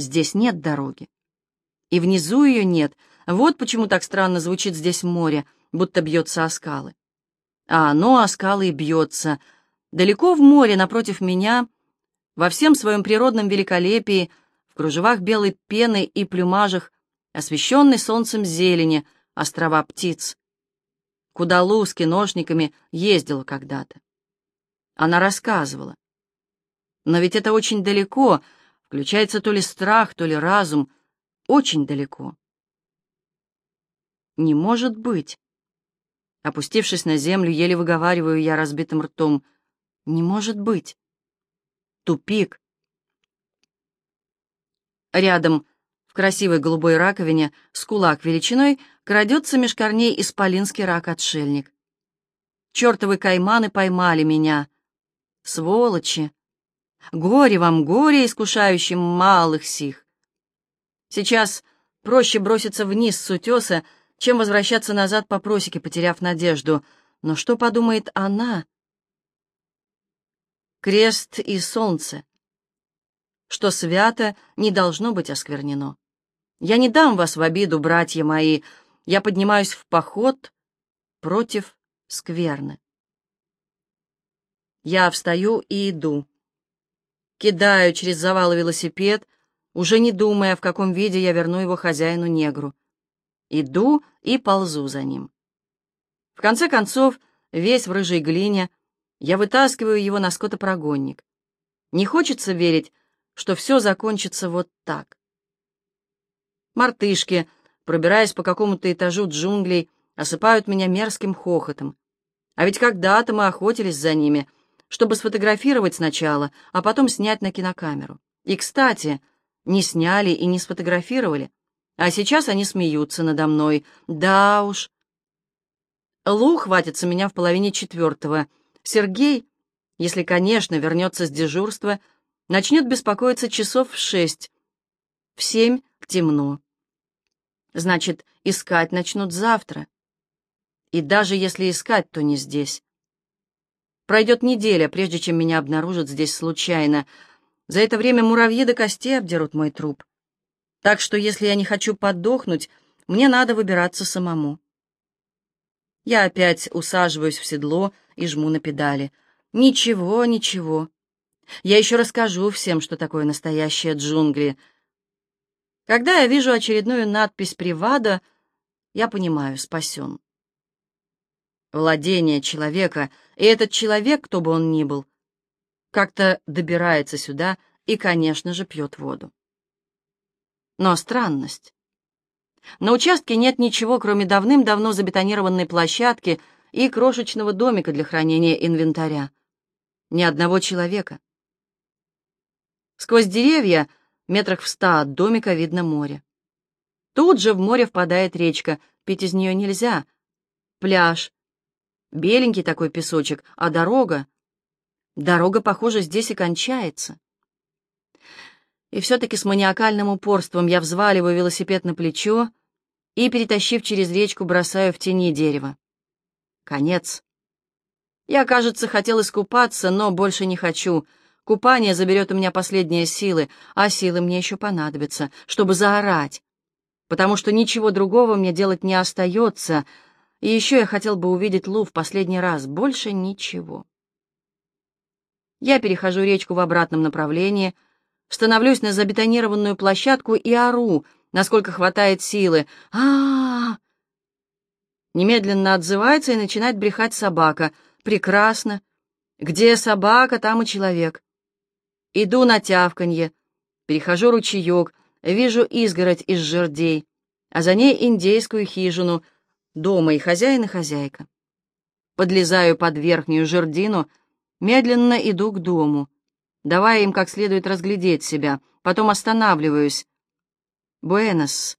Здесь нет дороги. И внизу ее нет. Вот почему так странно звучит здесь море, будто бьется о скалы. А оно о скалы и бьется. Далеко в море, напротив меня, во всем своем природном великолепии, в кружевах белой пены и плюмажах, освещенный солнцем зелени, острова птиц, куда Лу с киношниками ездила когда-то. Она рассказывала. Но ведь это очень далеко, включается то ли страх, то ли разум, очень далеко. Не может быть. Опустившись на землю, еле выговариваю я разбитым ртом. Не может быть. Тупик. Рядом, в красивой голубой раковине, с кулак величиной, крадется меж корней исполинский рак-отшельник. Чертовы кайманы поймали меня. Сволочи! Горе вам, горе, искушающим малых сих! Сейчас проще броситься вниз с утеса, чем возвращаться назад по просеке, потеряв надежду. Но что подумает она? Крест и солнце. Что свято, не должно быть осквернено. Я не дам вас в обиду, братья мои. Я поднимаюсь в поход против скверны. Я встаю и иду. Кидаю через завал велосипед, уже не думая, в каком виде я верну его хозяину-негру. Иду и ползу за ним. В конце концов, весь в рыжей глине, я вытаскиваю его на скотопрогонник. Не хочется верить, что все закончится вот так. Мартышки, пробираясь по какому-то этажу джунглей, осыпают меня мерзким хохотом. А ведь когда-то мы охотились за ними, чтобы сфотографировать сначала, а потом снять на кинокамеру. И, кстати, не сняли и не сфотографировали. А сейчас они смеются надо мной. Да уж. Лу хватится меня в половине четвертого. Сергей, если, конечно, вернется с дежурства, начнет беспокоиться часов в шесть. В семь темно. Значит, искать начнут завтра. И даже если искать, то не здесь. Пройдет неделя, прежде чем меня обнаружат здесь случайно. За это время муравьи до костей обдерут мой труп. Так что, если я не хочу подохнуть, мне надо выбираться самому. Я опять усаживаюсь в седло и жму на педали. Ничего, ничего. Я еще расскажу всем, что такое настоящие джунгли. Когда я вижу очередную надпись «Привада», я понимаю, спасен. Владение человека, и этот человек, кто бы он ни был, как-то добирается сюда и, конечно же, пьет воду. Но странность. На участке нет ничего, кроме давным-давно забетонированной площадки и крошечного домика для хранения инвентаря. Ни одного человека. Сквозь деревья, метрах в ста от домика, видно море. Тут же в море впадает речка, пить из нее нельзя. Пляж. Беленький такой песочек, а дорога... Дорога, похоже, здесь и кончается. И все-таки с маниакальным упорством я взваливаю велосипед на плечо и, перетащив через речку, бросаю в тени дерева. Конец. Я, кажется, хотел искупаться, но больше не хочу. Купание заберет у меня последние силы, а силы мне еще понадобятся, чтобы заорать, потому что ничего другого мне делать не остается, и еще я хотел бы увидеть Лу в последний раз, больше ничего. Я перехожу речку в обратном направлении — становлюсь на забетонированную площадку и ору, насколько хватает силы. а а, -а! Немедленно отзывается и начинает брехать собака. Прекрасно. Где собака, там и человек. Иду на тявканье, перехожу ручеек, вижу изгородь из жердей, а за ней индейскую хижину, дома и хозяин и хозяйка. Подлезаю под верхнюю жердину, медленно иду к дому давая им как следует разглядеть себя. Потом останавливаюсь. «Буэнос».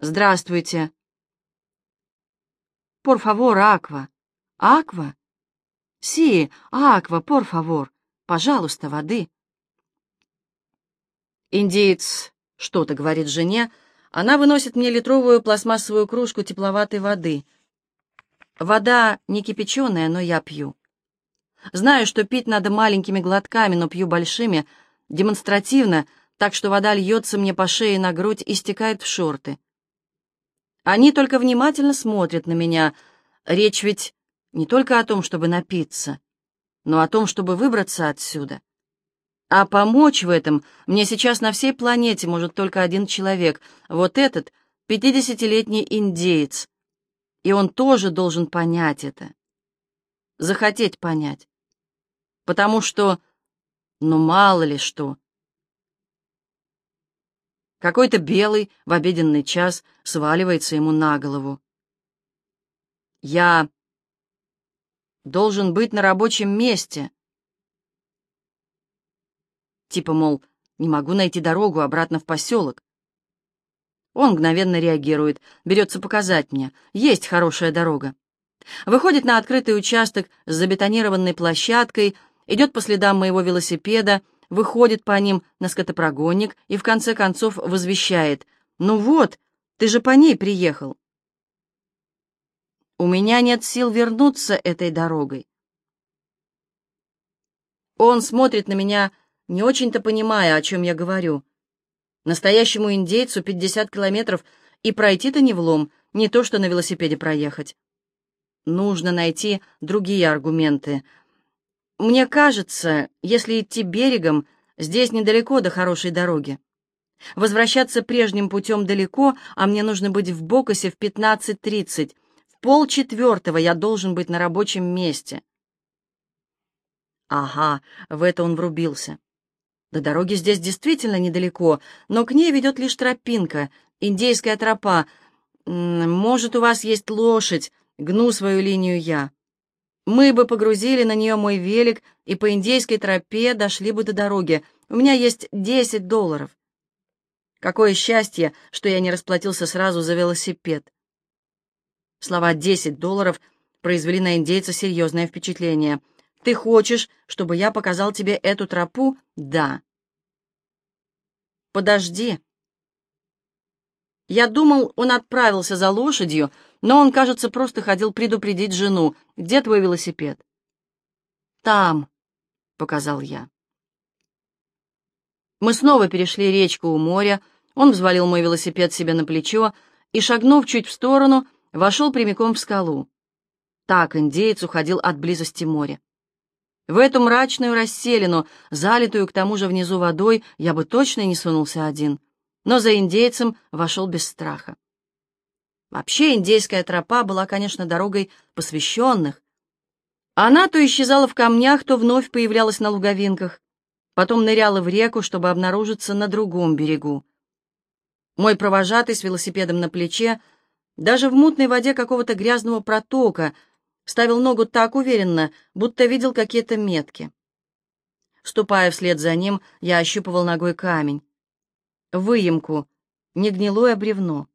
«Здравствуйте». «Пор фавор, Аква». «Аква?» «Си, Аква, пор фавор. Пожалуйста, воды». Индеец что-то говорит жене. Она выносит мне литровую пластмассовую кружку тепловатой воды. Вода не кипяченая, но я пью. Знаю, что пить надо маленькими глотками, но пью большими, демонстративно, так что вода льется мне по шее на грудь и стекает в шорты. Они только внимательно смотрят на меня. Речь ведь не только о том, чтобы напиться, но о том, чтобы выбраться отсюда. А помочь в этом мне сейчас на всей планете может только один человек, вот этот пятидесятилетний индеец. И он тоже должен понять это. Захотеть понять. Потому что, ну мало ли что. Какой-то белый в обеденный час сваливается ему на голову. Я должен быть на рабочем месте. Типа, мол, не могу найти дорогу обратно в поселок. Он мгновенно реагирует, берется показать мне. Есть хорошая дорога. Выходит на открытый участок с забетонированной площадкой, идет по следам моего велосипеда, выходит по ним на скотопрогонник и в конце концов возвещает. «Ну вот, ты же по ней приехал». У меня нет сил вернуться этой дорогой. Он смотрит на меня, не очень-то понимая, о чем я говорю. Настоящему индейцу 50 километров и пройти-то не влом, не то что на велосипеде проехать. Нужно найти другие аргументы. Мне кажется, если идти берегом, здесь недалеко до хорошей дороги. Возвращаться прежним путем далеко, а мне нужно быть в Бокосе в 15.30. В полчетвертого я должен быть на рабочем месте. Ага, в это он врубился. До дороги здесь действительно недалеко, но к ней ведет лишь тропинка, индейская тропа. Может, у вас есть лошадь, гну свою линию я. Мы бы погрузили на нее мой велик и по индейской тропе дошли бы до дороги. У меня есть десять долларов. Какое счастье, что я не расплатился сразу за велосипед. Слова «десять долларов» произвели на индейца серьезное впечатление — ты хочешь, чтобы я показал тебе эту тропу? Да. Подожди. Я думал, он отправился за лошадью, но он, кажется, просто ходил предупредить жену. Где твой велосипед? Там, — показал я. Мы снова перешли речку у моря, он взвалил мой велосипед себе на плечо и, шагнув чуть в сторону, вошел прямиком в скалу. Так индеец уходил от близости моря. В эту мрачную расселину, залитую к тому же внизу водой, я бы точно не сунулся один, но за индейцем вошел без страха. Вообще индейская тропа была, конечно, дорогой посвященных. Она то исчезала в камнях, то вновь появлялась на луговинках, потом ныряла в реку, чтобы обнаружиться на другом берегу. Мой провожатый с велосипедом на плече даже в мутной воде какого-то грязного протока — ставил ногу так уверенно, будто видел какие-то метки. Ступая вслед за ним, я ощупывал ногой камень. Выемку, не гнилое бревно.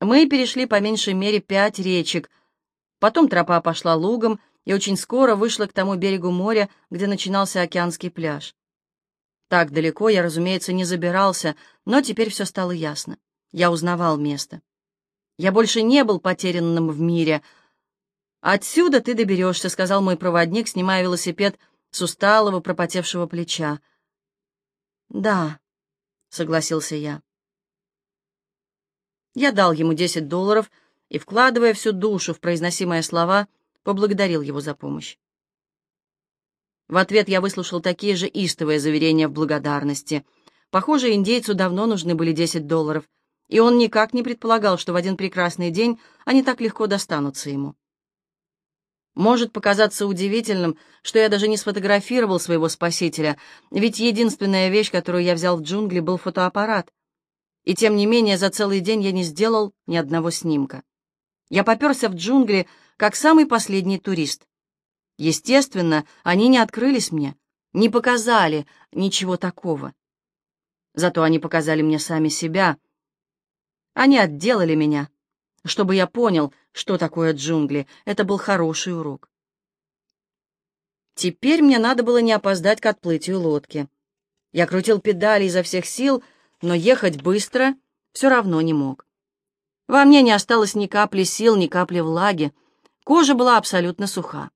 Мы перешли по меньшей мере пять речек. Потом тропа пошла лугом и очень скоро вышла к тому берегу моря, где начинался океанский пляж. Так далеко я, разумеется, не забирался, но теперь все стало ясно. Я узнавал место. Я больше не был потерянным в мире — «Отсюда ты доберешься», — сказал мой проводник, снимая велосипед с усталого, пропотевшего плеча. «Да», — согласился я. Я дал ему десять долларов и, вкладывая всю душу в произносимые слова, поблагодарил его за помощь. В ответ я выслушал такие же истовые заверения в благодарности. Похоже, индейцу давно нужны были десять долларов, и он никак не предполагал, что в один прекрасный день они так легко достанутся ему. Может показаться удивительным, что я даже не сфотографировал своего спасителя, ведь единственная вещь, которую я взял в джунгли, был фотоаппарат. И тем не менее за целый день я не сделал ни одного снимка. Я поперся в джунгли, как самый последний турист. Естественно, они не открылись мне, не показали ничего такого. Зато они показали мне сами себя. Они отделали меня, чтобы я понял, что такое джунгли. Это был хороший урок. Теперь мне надо было не опоздать к отплытию лодки. Я крутил педали изо всех сил, но ехать быстро все равно не мог. Во мне не осталось ни капли сил, ни капли влаги. Кожа была абсолютно суха.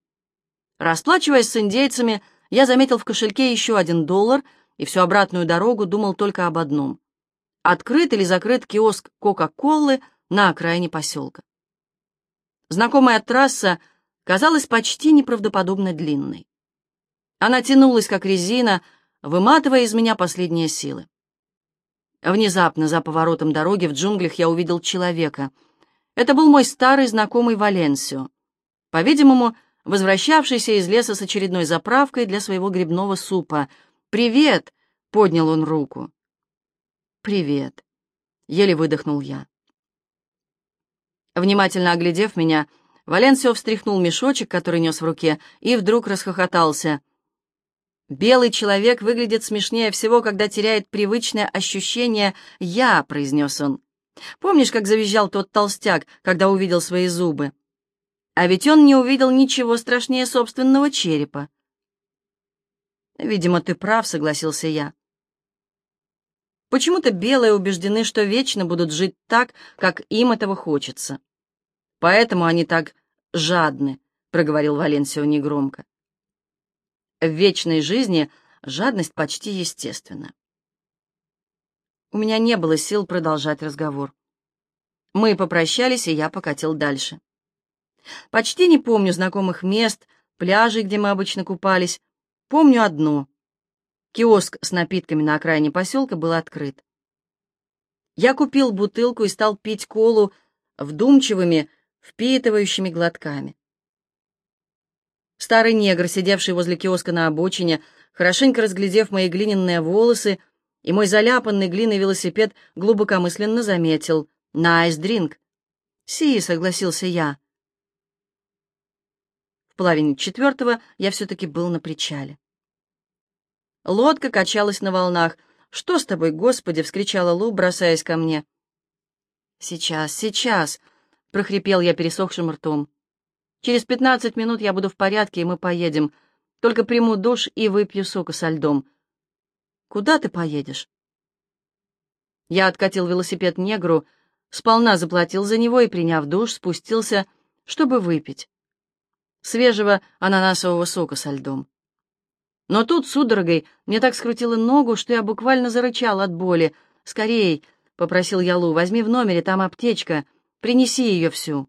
Расплачиваясь с индейцами, я заметил в кошельке еще один доллар и всю обратную дорогу думал только об одном — открыт или закрыт киоск Кока-Колы на окраине поселка. Знакомая трасса казалась почти неправдоподобно длинной. Она тянулась, как резина, выматывая из меня последние силы. Внезапно, за поворотом дороги в джунглях, я увидел человека. Это был мой старый знакомый Валенсио. По-видимому, возвращавшийся из леса с очередной заправкой для своего грибного супа. «Привет!» — поднял он руку. «Привет!» — еле выдохнул я. Внимательно оглядев меня, Валенсио встряхнул мешочек, который нес в руке, и вдруг расхохотался. «Белый человек выглядит смешнее всего, когда теряет привычное ощущение «я», — произнес он. «Помнишь, как завизжал тот толстяк, когда увидел свои зубы? А ведь он не увидел ничего страшнее собственного черепа». «Видимо, ты прав», — согласился я. Почему-то белые убеждены, что вечно будут жить так, как им этого хочется. Поэтому они так жадны, — проговорил Валенсио негромко. В вечной жизни жадность почти естественна. У меня не было сил продолжать разговор. Мы попрощались, и я покатил дальше. Почти не помню знакомых мест, пляжей, где мы обычно купались. Помню одно Киоск с напитками на окраине поселка был открыт. Я купил бутылку и стал пить колу вдумчивыми, впитывающими глотками. Старый негр, сидевший возле киоска на обочине, хорошенько разглядев мои глиняные волосы и мой заляпанный глиной велосипед, глубокомысленно заметил «Nice drink». «Sí», — согласился я. В половине четвертого я все-таки был на причале. Лодка качалась на волнах. «Что с тобой, Господи?» — вскричала Лу, бросаясь ко мне. «Сейчас, сейчас!» — прохрипел я пересохшим ртом. «Через пятнадцать минут я буду в порядке, и мы поедем. Только приму душ и выпью сока со льдом». «Куда ты поедешь?» Я откатил велосипед негру, сполна заплатил за него и, приняв душ, спустился, чтобы выпить. Свежего ананасового сока со льдом. Но тут судорогой мне так скрутило ногу, что я буквально зарычал от боли. «Скорей!» — попросил я Лу. «Возьми в номере, там аптечка. Принеси ее всю».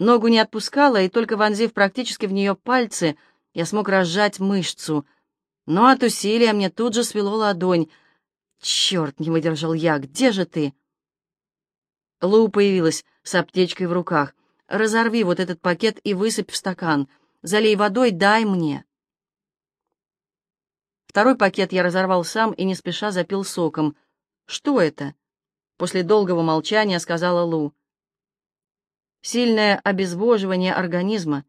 Ногу не отпускала, и только вонзив практически в нее пальцы, я смог разжать мышцу. Но от усилия мне тут же свело ладонь. «Черт!» — не выдержал я. «Где же ты?» Лу появилась с аптечкой в руках. «Разорви вот этот пакет и высыпь в стакан. Залей водой, дай мне». Второй пакет я разорвал сам и не спеша запил соком. «Что это?» После долгого молчания сказала Лу. «Сильное обезвоживание организма.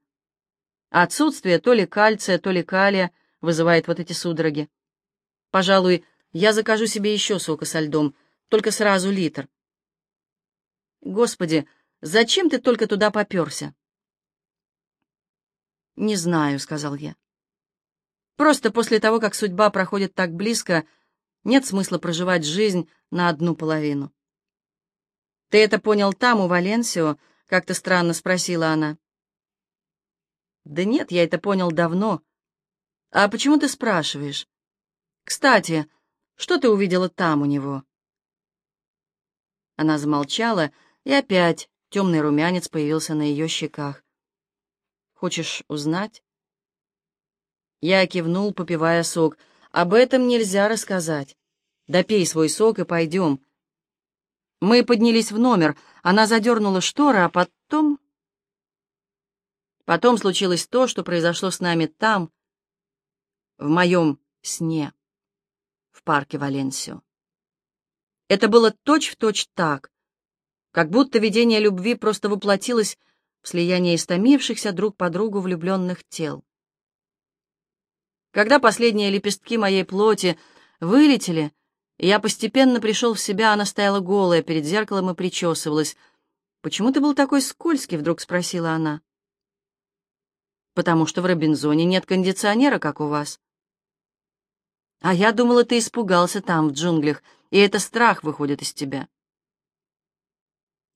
Отсутствие то ли кальция, то ли калия вызывает вот эти судороги. Пожалуй, я закажу себе еще сока со льдом, только сразу литр». «Господи, зачем ты только туда поперся?» «Не знаю», — сказал я. Просто после того, как судьба проходит так близко, нет смысла проживать жизнь на одну половину. «Ты это понял там, у Валенсио?» — как-то странно спросила она. «Да нет, я это понял давно. А почему ты спрашиваешь? Кстати, что ты увидела там у него?» Она замолчала, и опять темный румянец появился на ее щеках. «Хочешь узнать?» Я кивнул, попивая сок. «Об этом нельзя рассказать. Допей свой сок и пойдем». Мы поднялись в номер. Она задернула шторы, а потом... Потом случилось то, что произошло с нами там, в моем сне, в парке Валенсио. Это было точь-в-точь точь так, как будто видение любви просто воплотилось в слияние истомившихся друг по другу влюбленных тел. Когда последние лепестки моей плоти вылетели, я постепенно пришел в себя, она стояла голая перед зеркалом и причесывалась. «Почему ты был такой скользкий?» — вдруг спросила она. «Потому что в Робинзоне нет кондиционера, как у вас». «А я думала, ты испугался там, в джунглях, и это страх выходит из тебя».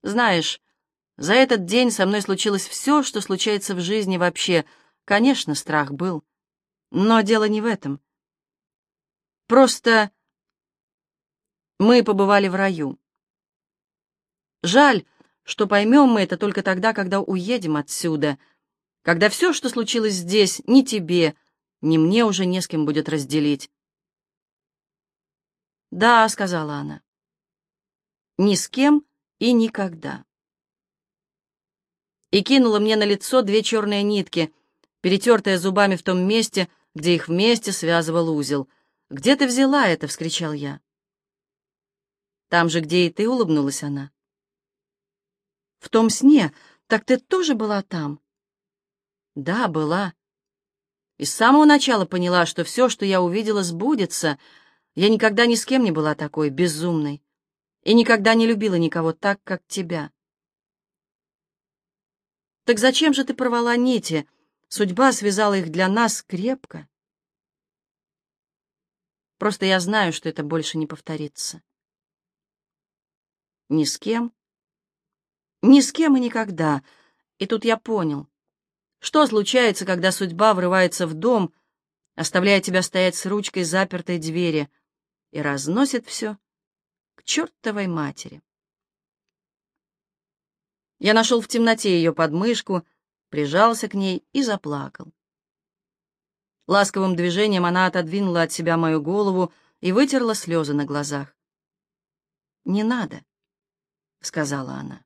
«Знаешь, за этот день со мной случилось все, что случается в жизни вообще. Конечно, страх был». Но дело не в этом. Просто мы побывали в раю. Жаль, что поймем мы это только тогда, когда уедем отсюда, когда все, что случилось здесь, ни тебе, ни мне уже не с кем будет разделить. «Да», — сказала она, — «ни с кем и никогда». И кинула мне на лицо две черные нитки, перетертые зубами в том месте, где их вместе связывал узел. «Где ты взяла это?» — вскричал я. «Там же, где и ты», — улыбнулась она. «В том сне? Так ты тоже была там?» «Да, была. И с самого начала поняла, что все, что я увидела, сбудется. Я никогда ни с кем не была такой безумной и никогда не любила никого так, как тебя». «Так зачем же ты порвала нити? Судьба связала их для нас крепко». Просто я знаю, что это больше не повторится. Ни с кем. Ни с кем и никогда. И тут я понял, что случается, когда судьба врывается в дом, оставляя тебя стоять с ручкой запертой двери и разносит все к чертовой матери. Я нашел в темноте ее подмышку, прижался к ней и заплакал. Ласковым движением она отодвинула от себя мою голову и вытерла слезы на глазах. «Не надо», — сказала она.